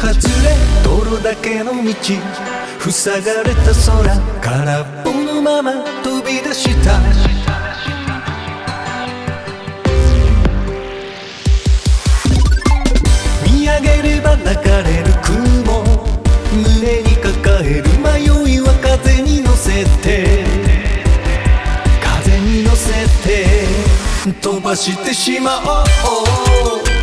外れ泥だけの道塞がれた空空っぽのまま飛び出した。見上げれば流れる雲胸に抱える迷いは風に乗せて風に乗せて飛ばしてしまおう。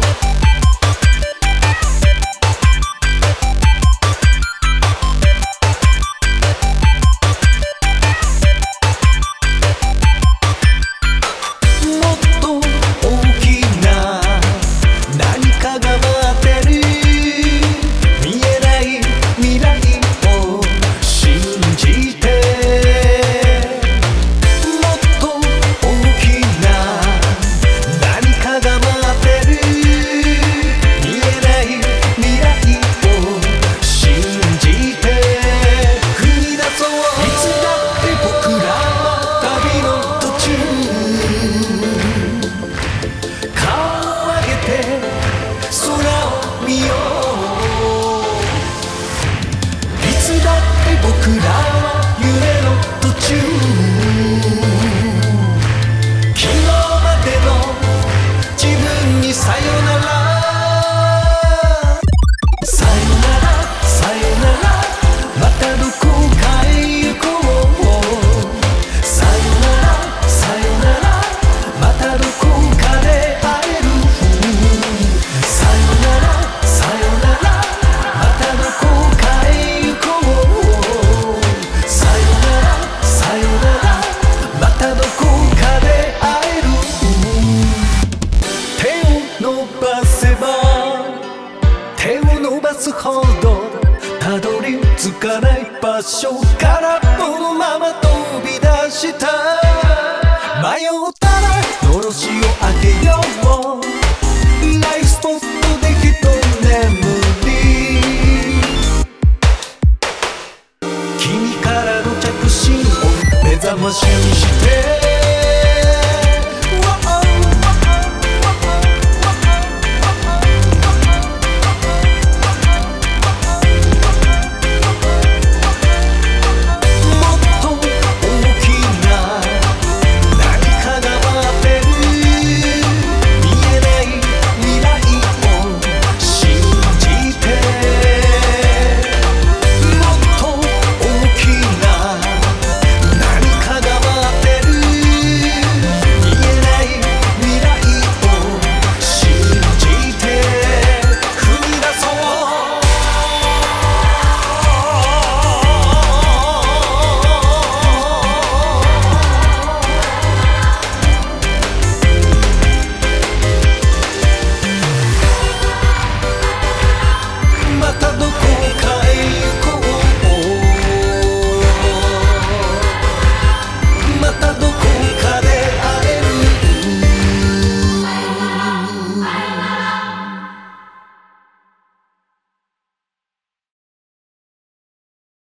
にさよなら。すほどたどり着かない場所からこのまま飛び出した。迷った。